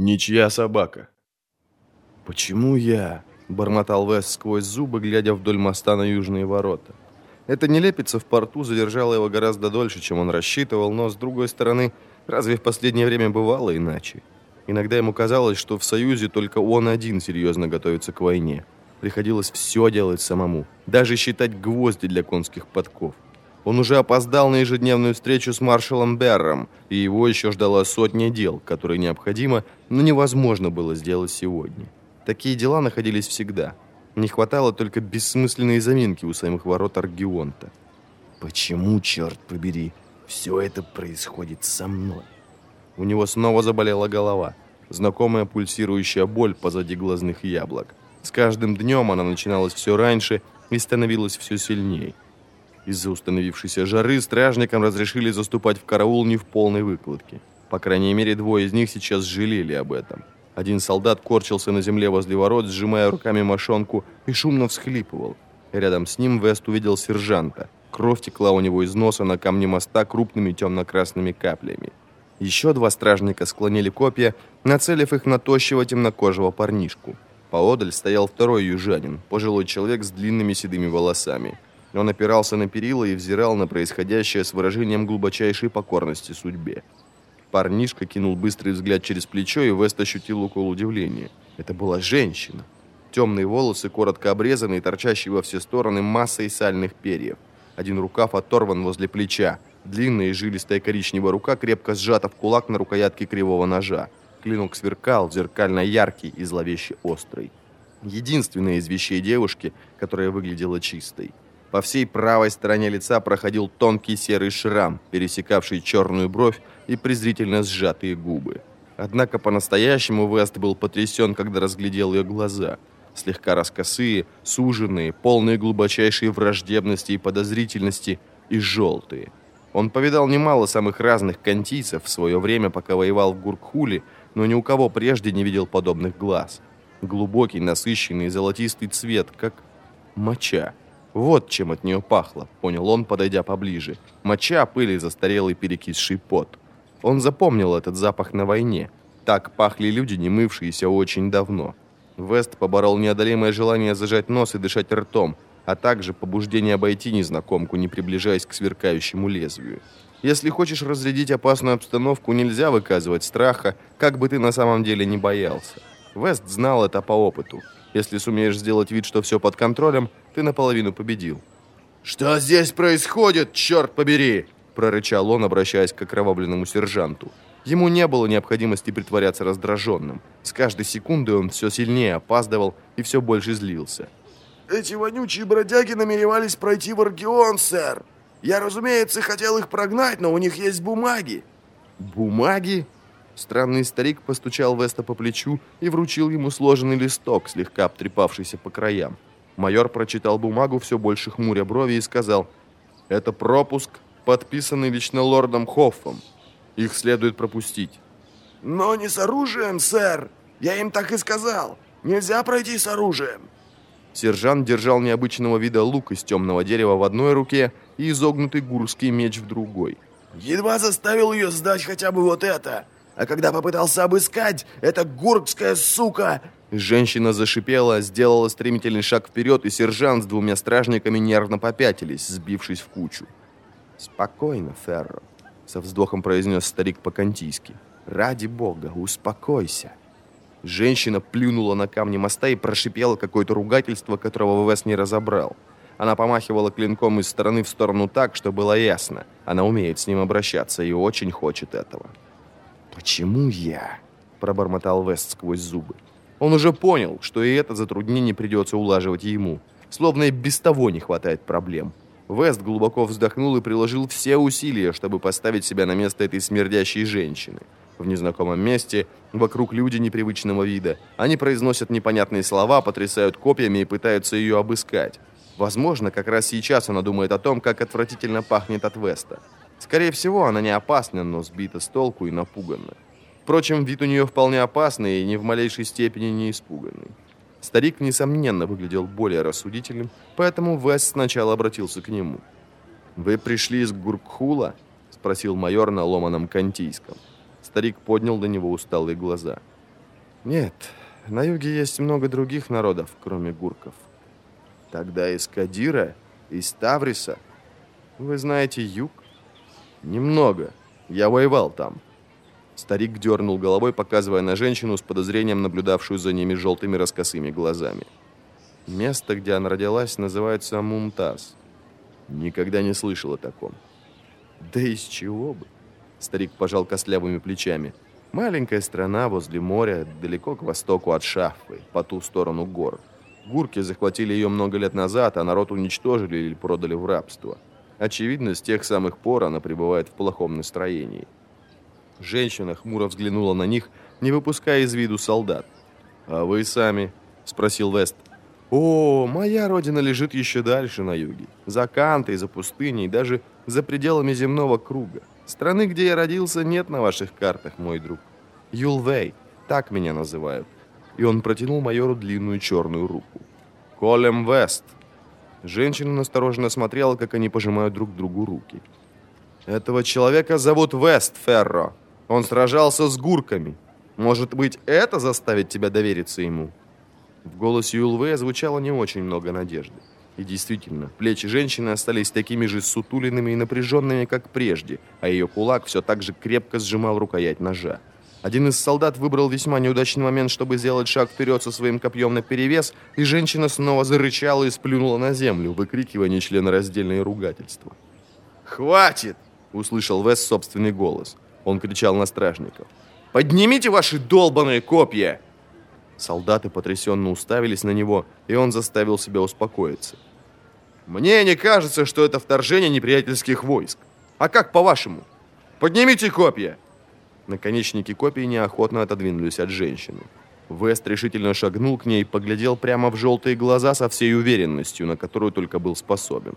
Ничья собака. «Почему я?» – бормотал Вест сквозь зубы, глядя вдоль моста на южные ворота. Эта нелепица в порту задержала его гораздо дольше, чем он рассчитывал, но, с другой стороны, разве в последнее время бывало иначе? Иногда ему казалось, что в Союзе только он один серьезно готовится к войне. Приходилось все делать самому, даже считать гвозди для конских подков. Он уже опоздал на ежедневную встречу с маршалом Берром, и его еще ждала сотня дел, которые необходимо, но невозможно было сделать сегодня. Такие дела находились всегда. Не хватало только бессмысленной заминки у самых ворот Аргионта. «Почему, черт побери, все это происходит со мной?» У него снова заболела голова. Знакомая пульсирующая боль позади глазных яблок. С каждым днем она начиналась все раньше и становилась все сильнее. Из-за установившейся жары стражникам разрешили заступать в караул не в полной выкладке. По крайней мере, двое из них сейчас жалели об этом. Один солдат корчился на земле возле ворот, сжимая руками мошонку, и шумно всхлипывал. Рядом с ним Вест увидел сержанта. Кровь текла у него из носа на камне моста крупными темно-красными каплями. Еще два стражника склонили копья, нацелив их на тощего темнокожего парнишку. Поодаль стоял второй южанин, пожилой человек с длинными седыми волосами. Он опирался на перила и взирал на происходящее с выражением глубочайшей покорности судьбе. Парнишка кинул быстрый взгляд через плечо, и Вест ощутил укол удивления. Это была женщина. Темные волосы, коротко обрезанные, торчащие во все стороны массой сальных перьев. Один рукав оторван возле плеча. Длинная и жилистая коричневая рука крепко сжата в кулак на рукоятке кривого ножа. Клинок сверкал, зеркально яркий и зловеще острый. Единственная из вещей девушки, которая выглядела чистой. По всей правой стороне лица проходил тонкий серый шрам, пересекавший черную бровь и презрительно сжатые губы. Однако по-настоящему Вест был потрясен, когда разглядел ее глаза. Слегка раскосые, суженные, полные глубочайшей враждебности и подозрительности, и желтые. Он повидал немало самых разных кантийцев в свое время, пока воевал в Гуркхуле, но ни у кого прежде не видел подобных глаз. Глубокий, насыщенный, золотистый цвет, как моча. Вот чем от нее пахло, понял он, подойдя поближе. Моча, пыль и застарелый перекисший пот. Он запомнил этот запах на войне. Так пахли люди, не мывшиеся очень давно. Вест поборол неодолимое желание зажать нос и дышать ртом, а также побуждение обойти незнакомку, не приближаясь к сверкающему лезвию. Если хочешь разрядить опасную обстановку, нельзя выказывать страха, как бы ты на самом деле не боялся. Вест знал это по опыту. Если сумеешь сделать вид, что все под контролем, ты наполовину победил. «Что здесь происходит, черт побери?» прорычал он, обращаясь к окровавленному сержанту. Ему не было необходимости притворяться раздраженным. С каждой секундой он все сильнее опаздывал и все больше злился. «Эти вонючие бродяги намеревались пройти в Аргион, сэр. Я, разумеется, хотел их прогнать, но у них есть бумаги». «Бумаги?» Странный старик постучал Веста по плечу и вручил ему сложенный листок, слегка обтрепавшийся по краям. Майор прочитал бумагу, все больше хмуря брови, и сказал, «Это пропуск, подписанный лично лордом Хоффом. Их следует пропустить». «Но не с оружием, сэр. Я им так и сказал. Нельзя пройти с оружием». Сержант держал необычного вида лук из темного дерева в одной руке и изогнутый гурский меч в другой. «Едва заставил ее сдать хотя бы вот это. А когда попытался обыскать, эта гуркская сука Женщина зашипела, сделала стремительный шаг вперед, и сержант с двумя стражниками нервно попятились, сбившись в кучу. «Спокойно, Ферро», — со вздохом произнес старик по-кантийски. «Ради бога, успокойся». Женщина плюнула на камни моста и прошипела какое-то ругательство, которого Вес не разобрал. Она помахивала клинком из стороны в сторону так, что было ясно. Она умеет с ним обращаться и очень хочет этого. «Почему я?» – пробормотал Вест сквозь зубы. Он уже понял, что и это затруднение придется улаживать ему. Словно и без того не хватает проблем. Вест глубоко вздохнул и приложил все усилия, чтобы поставить себя на место этой смердящей женщины. В незнакомом месте, вокруг люди непривычного вида. Они произносят непонятные слова, потрясают копьями и пытаются ее обыскать. Возможно, как раз сейчас она думает о том, как отвратительно пахнет от Веста. Скорее всего, она не опасна, но сбита с толку и напугана. Впрочем, вид у нее вполне опасный и ни в малейшей степени не испуганный. Старик, несомненно, выглядел более рассудительным, поэтому Вес сначала обратился к нему. «Вы пришли из Гуркхула?» – спросил майор на ломаном кантийском. Старик поднял до него усталые глаза. Нет, на юге есть много других народов, кроме гурков. Тогда из Кадира, из Тавриса. Вы знаете юг? Немного. Я воевал там. Старик дернул головой, показывая на женщину с подозрением, наблюдавшую за ними желтыми раскосыми глазами. Место, где она родилась, называется Мумтаз. Никогда не слышал о таком. Да из чего бы? Старик пожал костлявыми плечами. Маленькая страна возле моря, далеко к востоку от Шафы, по ту сторону гор. Гурки захватили ее много лет назад, а народ уничтожили или продали в рабство. Очевидно, с тех самых пор она пребывает в плохом настроении. Женщина хмуро взглянула на них, не выпуская из виду солдат. «А вы сами?» – спросил Вест. «О, моя родина лежит еще дальше на юге, за Кантой, за пустыней, даже за пределами земного круга. Страны, где я родился, нет на ваших картах, мой друг. Юлвей, так меня называют». И он протянул майору длинную черную руку. «Колем Вест». Женщина настороженно смотрела, как они пожимают друг другу руки. «Этого человека зовут Вест Ферро», он сражался с гурками. Может быть, это заставит тебя довериться ему?» В голосе Юлвея звучало не очень много надежды. И действительно, плечи женщины остались такими же сутулиными и напряженными, как прежде, а ее кулак все так же крепко сжимал рукоять ножа. Один из солдат выбрал весьма неудачный момент, чтобы сделать шаг вперед со своим копьем наперевес, и женщина снова зарычала и сплюнула на землю, выкрикивая нечленораздельные ругательства. «Хватит!» — услышал Вес собственный голос — он кричал на стражников. «Поднимите ваши долбаные копья!» Солдаты потрясенно уставились на него, и он заставил себя успокоиться. «Мне не кажется, что это вторжение неприятельских войск. А как по-вашему? Поднимите копья!» Наконечники копий неохотно отодвинулись от женщины. Вест решительно шагнул к ней и поглядел прямо в желтые глаза со всей уверенностью, на которую только был способен.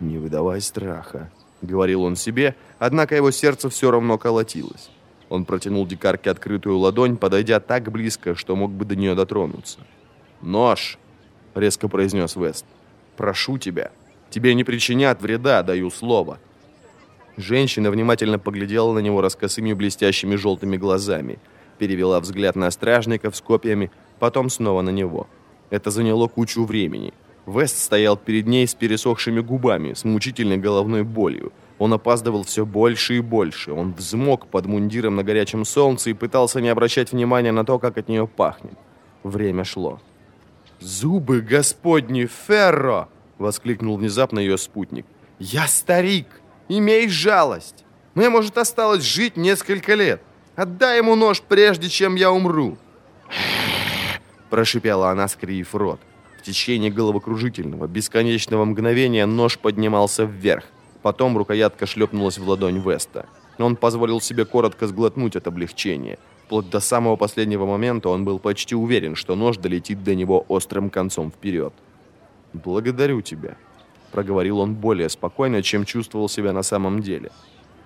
«Не выдавай страха», — говорил он себе, однако его сердце все равно колотилось. Он протянул дикарке открытую ладонь, подойдя так близко, что мог бы до нее дотронуться. «Нож!» — резко произнес Вест. «Прошу тебя. Тебе не причинят вреда, даю слово». Женщина внимательно поглядела на него раскосыми блестящими желтыми глазами, перевела взгляд на стражников с копьями, потом снова на него. Это заняло кучу времени. Вест стоял перед ней с пересохшими губами, с мучительной головной болью. Он опаздывал все больше и больше. Он взмок под мундиром на горячем солнце и пытался не обращать внимания на то, как от нее пахнет. Время шло. «Зубы господни, Ферро!» — воскликнул внезапно ее спутник. «Я старик! Имей жалость! Мне, может, осталось жить несколько лет. Отдай ему нож, прежде чем я умру!» Прошипела она, скривив рот. В течение головокружительного, бесконечного мгновения нож поднимался вверх. Потом рукоятка шлепнулась в ладонь Веста. Он позволил себе коротко сглотнуть от облегчения. Вплоть до самого последнего момента он был почти уверен, что нож долетит до него острым концом вперед. «Благодарю тебя», — проговорил он более спокойно, чем чувствовал себя на самом деле.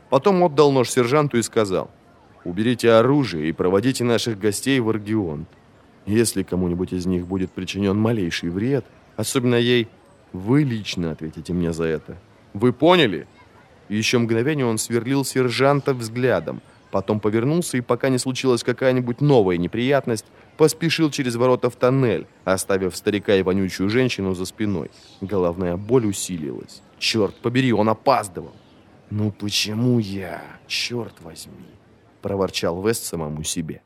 Потом отдал нож сержанту и сказал, «Уберите оружие и проводите наших гостей в Аргионт. Если кому-нибудь из них будет причинен малейший вред, особенно ей, вы лично ответите мне за это. Вы поняли?» еще мгновение он сверлил сержанта взглядом, потом повернулся и, пока не случилась какая-нибудь новая неприятность, поспешил через ворота в тоннель, оставив старика и вонючую женщину за спиной. Головная боль усилилась. Черт побери, он опаздывал. «Ну почему я? Черт возьми!» – проворчал Вест самому себе.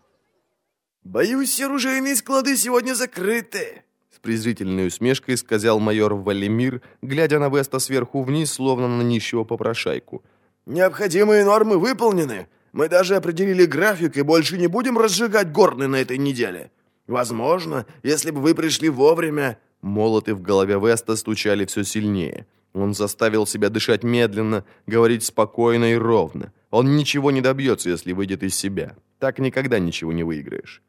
«Боюсь, оружейные склады сегодня закрыты», — с презрительной усмешкой сказал майор Валимир, глядя на Веста сверху вниз, словно на нищего попрошайку. «Необходимые нормы выполнены. Мы даже определили график и больше не будем разжигать горны на этой неделе. Возможно, если бы вы пришли вовремя...» Молоты в голове Веста стучали все сильнее. Он заставил себя дышать медленно, говорить спокойно и ровно. Он ничего не добьется, если выйдет из себя. Так никогда ничего не выиграешь.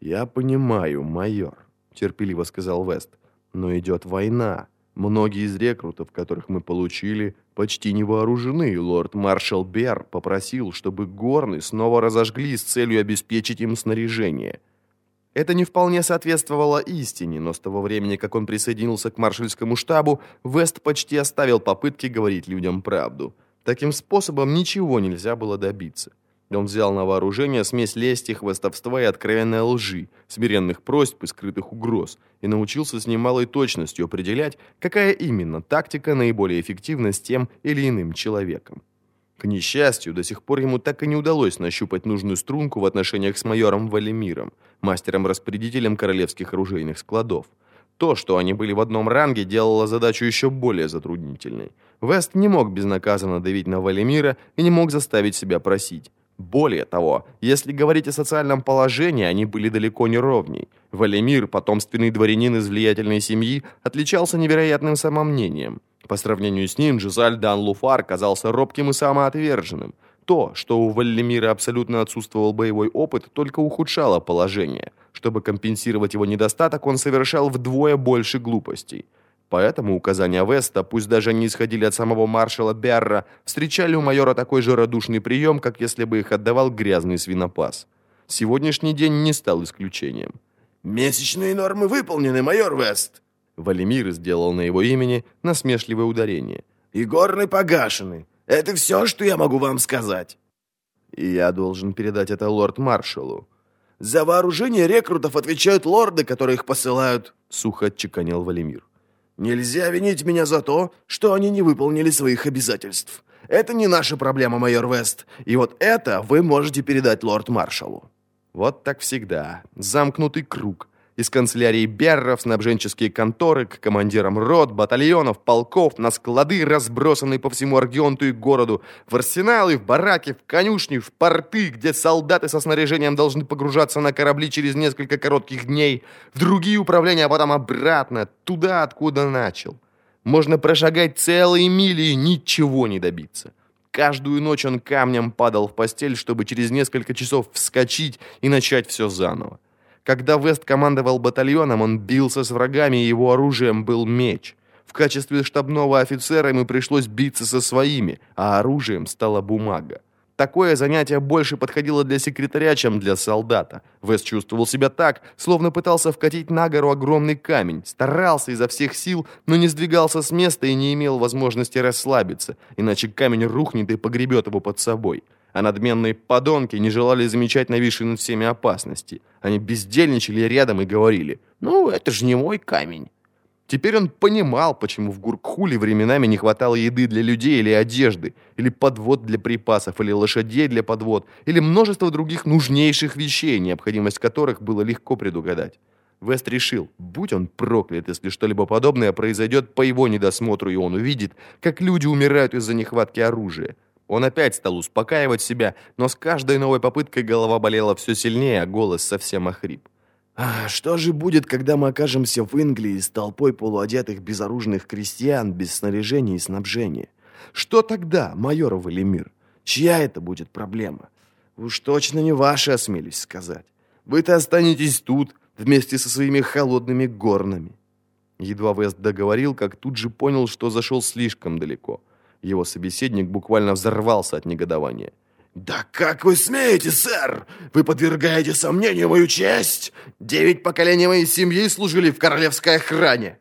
«Я понимаю, майор», — терпеливо сказал Вест, — «но идет война. Многие из рекрутов, которых мы получили, почти не вооружены, лорд-маршал Бер попросил, чтобы горны снова разожгли с целью обеспечить им снаряжение». Это не вполне соответствовало истине, но с того времени, как он присоединился к маршальскому штабу, Вест почти оставил попытки говорить людям правду. Таким способом ничего нельзя было добиться. Он взял на вооружение смесь лести, хвостовства и откровенной лжи, смиренных просьб и скрытых угроз, и научился с немалой точностью определять, какая именно тактика наиболее эффективна с тем или иным человеком. К несчастью, до сих пор ему так и не удалось нащупать нужную струнку в отношениях с майором Валимиром, мастером-распорядителем королевских оружейных складов. То, что они были в одном ранге, делало задачу еще более затруднительной. Вест не мог безнаказанно давить на Валимира и не мог заставить себя просить. Более того, если говорить о социальном положении, они были далеко не ровней. Валимир, потомственный дворянин из влиятельной семьи, отличался невероятным самомнением. По сравнению с ним, Жизаль Дан Луфар казался робким и самоотверженным. То, что у Валимира абсолютно отсутствовал боевой опыт, только ухудшало положение. Чтобы компенсировать его недостаток, он совершал вдвое больше глупостей. Поэтому указания Веста, пусть даже не исходили от самого маршала Берра, встречали у майора такой же радушный прием, как если бы их отдавал грязный свинопас. Сегодняшний день не стал исключением. «Месячные нормы выполнены, майор Вест!» Валимир сделал на его имени насмешливое ударение. «И горны погашены. Это все, что я могу вам сказать». «И я должен передать это лорд-маршалу». «За вооружение рекрутов отвечают лорды, которые их посылают», — сухо отчеканил Валимир. Нельзя винить меня за то, что они не выполнили своих обязательств. Это не наша проблема, майор Вест. И вот это вы можете передать лорд-маршалу». Вот так всегда. Замкнутый круг из канцелярии Берра снабженческие конторы к командирам рот, батальонов, полков, на склады, разбросанные по всему Аргионту и городу, в арсеналы, в бараки, в конюшни, в порты, где солдаты со снаряжением должны погружаться на корабли через несколько коротких дней, в другие управления, а потом обратно, туда, откуда начал. Можно прошагать целые мили и ничего не добиться. Каждую ночь он камнем падал в постель, чтобы через несколько часов вскочить и начать все заново. Когда Вест командовал батальоном, он бился с врагами, и его оружием был меч. В качестве штабного офицера ему пришлось биться со своими, а оружием стала бумага. Такое занятие больше подходило для секретаря, чем для солдата. Вест чувствовал себя так, словно пытался вкатить на гору огромный камень, старался изо всех сил, но не сдвигался с места и не имел возможности расслабиться, иначе камень рухнет и погребет его под собой а надменные подонки не желали замечать нависшие над всеми опасности. Они бездельничали рядом и говорили, «Ну, это же не мой камень». Теперь он понимал, почему в Гуркхуле временами не хватало еды для людей или одежды, или подвод для припасов, или лошадей для подвод, или множество других нужнейших вещей, необходимость которых было легко предугадать. Вест решил, будь он проклят, если что-либо подобное произойдет по его недосмотру, и он увидит, как люди умирают из-за нехватки оружия. Он опять стал успокаивать себя, но с каждой новой попыткой голова болела все сильнее, а голос совсем охрип. «А что же будет, когда мы окажемся в Инглии с толпой полуодетых безоружных крестьян без снаряжения и снабжения? Что тогда, майор Валимир? Чья это будет проблема? Уж точно не ваша, осмелюсь сказать. Вы-то останетесь тут, вместе со своими холодными горнами». Едва Вест договорил, как тут же понял, что зашел слишком далеко – его собеседник буквально взорвался от негодования. «Да как вы смеете, сэр? Вы подвергаете сомнению мою честь? Девять поколений моей семьи служили в королевской охране!»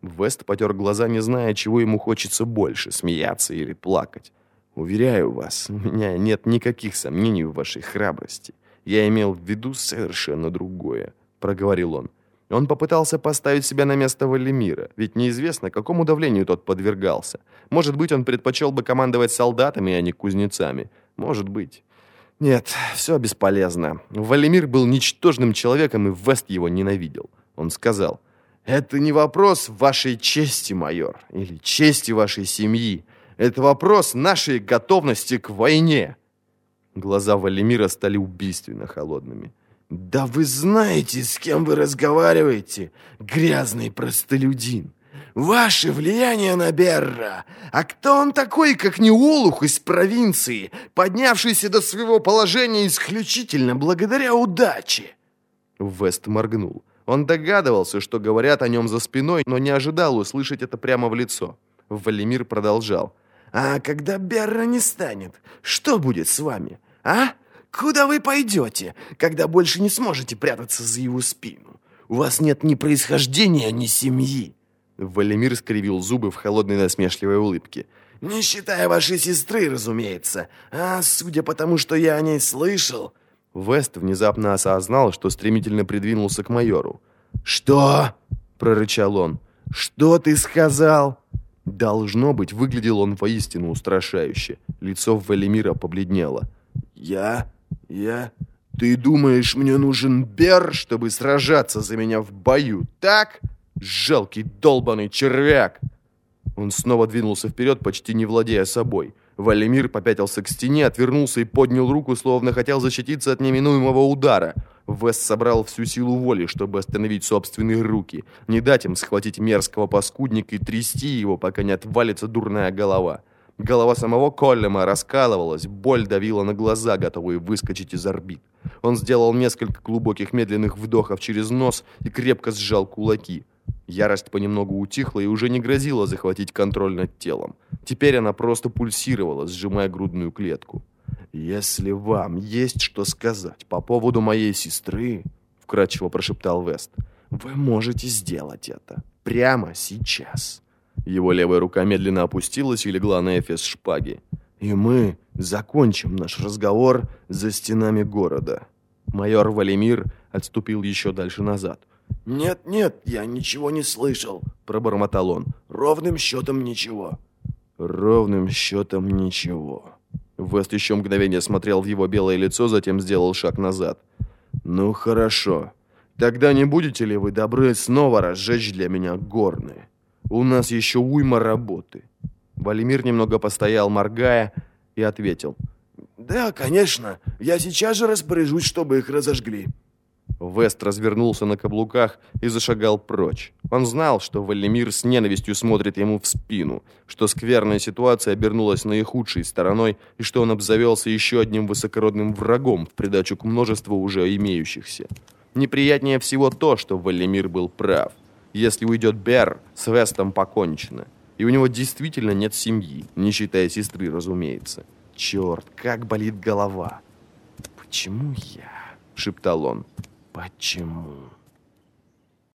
Вест потер глаза, не зная, чего ему хочется больше, смеяться или плакать. «Уверяю вас, у меня нет никаких сомнений в вашей храбрости. Я имел в виду совершенно другое», — проговорил он. Он попытался поставить себя на место Валимира, ведь неизвестно, какому давлению тот подвергался. Может быть, он предпочел бы командовать солдатами, а не кузнецами. Может быть. Нет, все бесполезно. Валимир был ничтожным человеком, и Вест его ненавидел. Он сказал, «Это не вопрос вашей чести, майор, или чести вашей семьи. Это вопрос нашей готовности к войне». Глаза Валимира стали убийственно холодными. «Да вы знаете, с кем вы разговариваете, грязный простолюдин! Ваше влияние на Берра! А кто он такой, как не Олух из провинции, поднявшийся до своего положения исключительно благодаря удаче?» Вест моргнул. Он догадывался, что говорят о нем за спиной, но не ожидал услышать это прямо в лицо. Валимир продолжал. «А когда Берра не станет, что будет с вами, а?» Куда вы пойдете, когда больше не сможете прятаться за его спину? У вас нет ни происхождения, ни семьи». Валимир скривил зубы в холодной насмешливой улыбке. Не считая вашей сестры, разумеется. А судя по тому, что я о ней слышал...» Вест внезапно осознал, что стремительно придвинулся к майору. «Что?» — прорычал он. «Что ты сказал?» Должно быть, выглядел он воистину устрашающе. Лицо Валимира побледнело. «Я? Я? Ты думаешь, мне нужен Бер, чтобы сражаться за меня в бою, так? Жалкий долбаный червяк!» Он снова двинулся вперед, почти не владея собой. Валимир попятился к стене, отвернулся и поднял руку, словно хотел защититься от неминуемого удара. Вест собрал всю силу воли, чтобы остановить собственные руки, не дать им схватить мерзкого паскудника и трясти его, пока не отвалится дурная голова. Голова самого Коллема раскалывалась, боль давила на глаза, готовые выскочить из орбит. Он сделал несколько глубоких медленных вдохов через нос и крепко сжал кулаки. Ярость понемногу утихла и уже не грозила захватить контроль над телом. Теперь она просто пульсировала, сжимая грудную клетку. «Если вам есть что сказать по поводу моей сестры», — вкратчиво прошептал Вест, — «вы можете сделать это прямо сейчас». Его левая рука медленно опустилась и легла на эфес шпаги. «И мы закончим наш разговор за стенами города». Майор Валимир отступил еще дальше назад. «Нет, нет, я ничего не слышал», — пробормотал он. «Ровным счетом ничего». «Ровным счетом ничего». Вест еще мгновение смотрел в его белое лицо, затем сделал шаг назад. «Ну хорошо. Тогда не будете ли вы добры снова разжечь для меня горны?» У нас еще уйма работы». Валимир немного постоял, моргая, и ответил. «Да, конечно. Я сейчас же распоряжусь, чтобы их разожгли». Вест развернулся на каблуках и зашагал прочь. Он знал, что Валимир с ненавистью смотрит ему в спину, что скверная ситуация обернулась наихудшей стороной и что он обзавелся еще одним высокородным врагом в придачу к множеству уже имеющихся. Неприятнее всего то, что Валимир был прав. Если уйдет Бер, с Вестом покончено. И у него действительно нет семьи, не считая сестры, разумеется. Черт, как болит голова. «Почему я?» — шептал он. «Почему?»